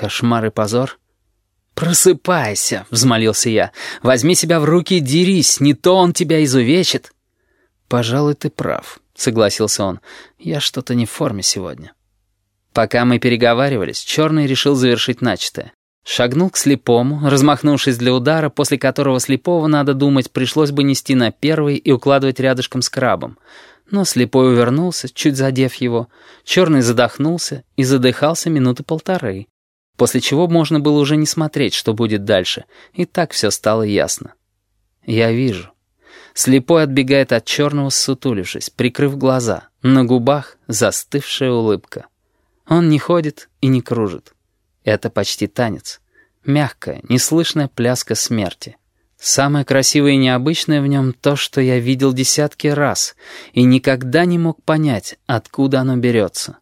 Кошмар и позор. «Просыпайся!» — взмолился я. «Возьми себя в руки и дерись, не то он тебя изувечит». «Пожалуй, ты прав», — согласился он. «Я что-то не в форме сегодня». Пока мы переговаривались, Черный решил завершить начатое. Шагнул к слепому, размахнувшись для удара, после которого слепого, надо думать, пришлось бы нести на первый и укладывать рядышком с крабом. Но слепой увернулся, чуть задев его. Черный задохнулся и задыхался минуты полторы. После чего можно было уже не смотреть, что будет дальше. И так все стало ясно. Я вижу. Слепой отбегает от черного, ссутулившись, прикрыв глаза. На губах застывшая улыбка. Он не ходит и не кружит. Это почти танец. Мягкая, неслышная пляска смерти. Самое красивое и необычное в нем то, что я видел десятки раз и никогда не мог понять, откуда оно берется.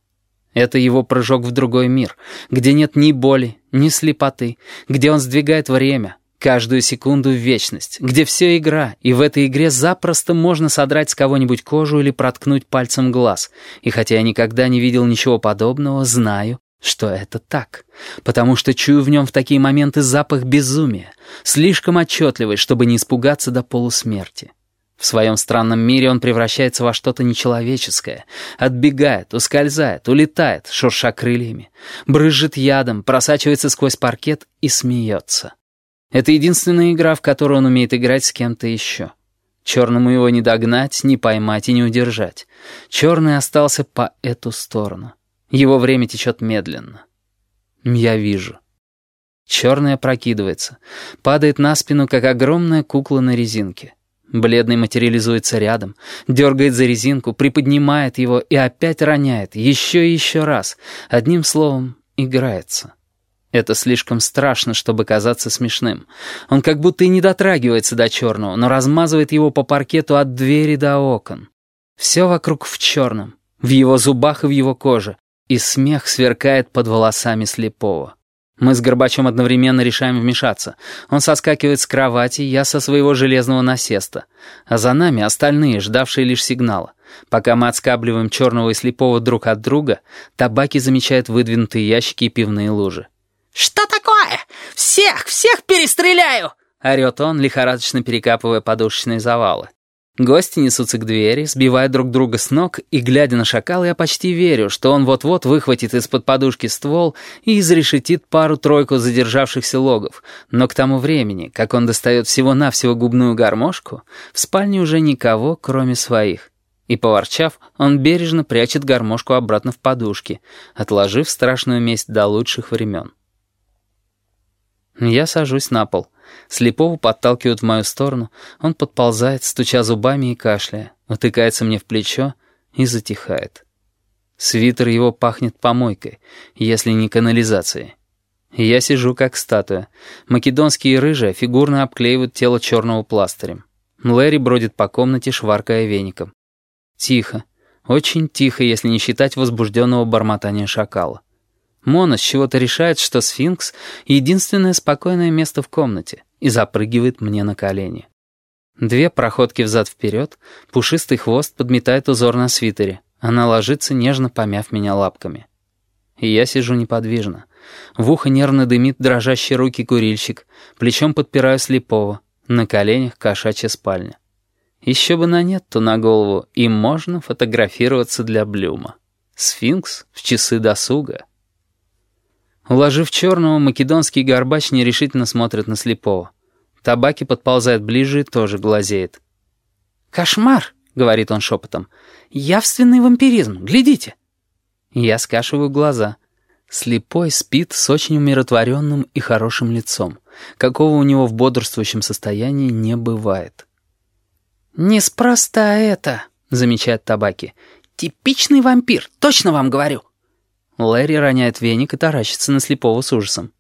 Это его прыжок в другой мир, где нет ни боли, ни слепоты, где он сдвигает время, каждую секунду в вечность, где все игра, и в этой игре запросто можно содрать с кого-нибудь кожу или проткнуть пальцем глаз. И хотя я никогда не видел ничего подобного, знаю, что это так, потому что чую в нем в такие моменты запах безумия, слишком отчетливый, чтобы не испугаться до полусмерти. В своем странном мире он превращается во что-то нечеловеческое, отбегает, ускользает, улетает, шурша крыльями, брызжет ядом, просачивается сквозь паркет и смеется. Это единственная игра, в которую он умеет играть с кем-то еще. Черному его не догнать, не поймать и не удержать. Черный остался по эту сторону. Его время течет медленно. Я вижу. Черный опрокидывается, падает на спину, как огромная кукла на резинке. Бледный материализуется рядом, дергает за резинку, приподнимает его и опять роняет, еще и еще раз. Одним словом, играется. Это слишком страшно, чтобы казаться смешным. Он как будто и не дотрагивается до черного, но размазывает его по паркету от двери до окон. Все вокруг в черном, в его зубах и в его коже, и смех сверкает под волосами слепого. Мы с Горбачем одновременно решаем вмешаться. Он соскакивает с кровати, я со своего железного насеста. А за нами остальные, ждавшие лишь сигнала. Пока мы отскабливаем черного и слепого друг от друга, табаки замечает выдвинутые ящики и пивные лужи. «Что такое? Всех, всех перестреляю!» — орёт он, лихорадочно перекапывая подушечные завалы. Гости несутся к двери, сбивая друг друга с ног, и, глядя на шакала, я почти верю, что он вот-вот выхватит из-под подушки ствол и изрешетит пару-тройку задержавшихся логов. Но к тому времени, как он достает всего-навсего губную гармошку, в спальне уже никого, кроме своих. И, поворчав, он бережно прячет гармошку обратно в подушки, отложив страшную месть до лучших времен. Я сажусь на пол — Слепого подталкивают в мою сторону, он подползает, стуча зубами и кашляя, утыкается мне в плечо и затихает. Свитер его пахнет помойкой, если не канализацией. Я сижу как статуя. Македонские рыжие фигурно обклеивают тело черного пластырем. Лэри бродит по комнате, шваркая веником. Тихо. Очень тихо, если не считать возбужденного бормотания шакала. Мона с чего-то решает, что сфинкс — единственное спокойное место в комнате, и запрыгивает мне на колени. Две проходки взад-вперед, пушистый хвост подметает узор на свитере. Она ложится, нежно помяв меня лапками. И я сижу неподвижно. В ухо нервно дымит дрожащие руки курильщик, плечом подпираю слепого, на коленях кошачья спальня. Еще бы на нет, то на голову, и можно фотографироваться для Блюма. Сфинкс в часы досуга. Уложив черного, македонский горбач нерешительно смотрит на слепого. Табаки подползает ближе и тоже глазеет. «Кошмар!» — говорит он шепотом. «Явственный вампиризм, глядите!» Я скашиваю глаза. Слепой спит с очень умиротворенным и хорошим лицом, какого у него в бодрствующем состоянии не бывает. «Неспроста это», — замечает Табаки. «Типичный вампир, точно вам говорю». Лэри роняет веник и таращится на слепого с ужасом.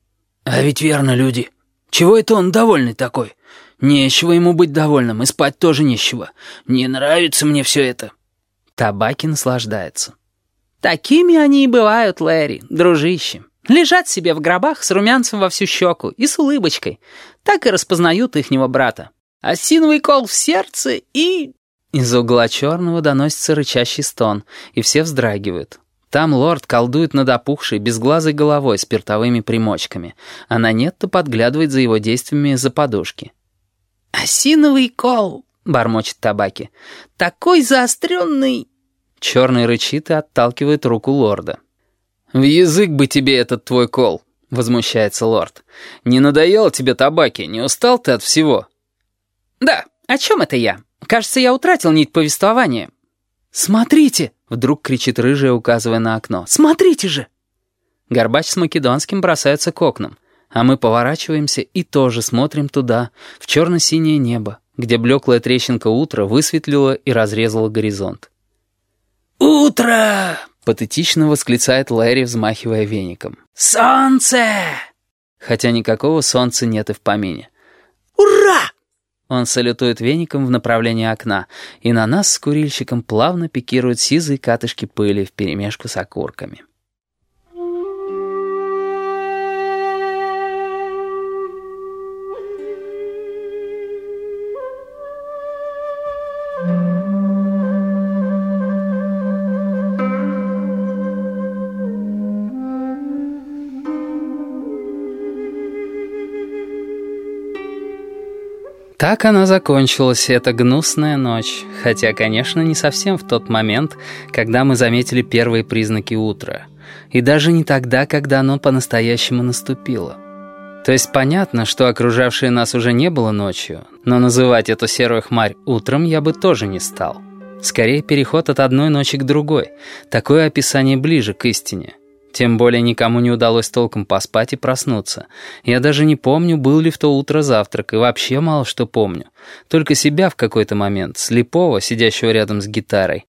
«А ведь верно, люди. Чего это он довольный такой? Нечего ему быть довольным, и спать тоже нечего. Не нравится мне все это». Табаки наслаждается. «Такими они и бывают, Лэри, дружище. Лежат себе в гробах с румянцем во всю щеку и с улыбочкой. Так и распознают ихнего брата. Осиновый кол в сердце и...» Из угла черного доносится рычащий стон, и все вздрагивают. Там лорд колдует над опухшей, безглазой головой спиртовыми примочками, а на нет-то подглядывает за его действиями за подушки. «Осиновый кол!» — бормочет табаки. «Такой заостренный!» Черный рычит и отталкивает руку лорда. «В язык бы тебе этот твой кол!» — возмущается лорд. «Не надоело тебе табаки? Не устал ты от всего?» «Да, о чем это я? Кажется, я утратил нить повествования». «Смотрите!» — вдруг кричит рыжая, указывая на окно. «Смотрите же!» Горбач с Македонским бросаются к окнам, а мы поворачиваемся и тоже смотрим туда, в черно-синее небо, где блеклая трещинка утра высветлила и разрезала горизонт. «Утро!» — патетично восклицает Лэри, взмахивая веником. «Солнце!» Хотя никакого солнца нет и в помине. «Ура!» Он салютует веником в направлении окна, и на нас с курильщиком плавно пикируют сизые катышки пыли вперемешку с окурками. Так она закончилась, эта гнусная ночь. Хотя, конечно, не совсем в тот момент, когда мы заметили первые признаки утра. И даже не тогда, когда оно по-настоящему наступило. То есть понятно, что окружавшее нас уже не было ночью, но называть эту серую хмарь утром я бы тоже не стал. Скорее, переход от одной ночи к другой. Такое описание ближе к истине. Тем более никому не удалось толком поспать и проснуться. Я даже не помню, был ли в то утро завтрак, и вообще мало что помню. Только себя в какой-то момент, слепого, сидящего рядом с гитарой,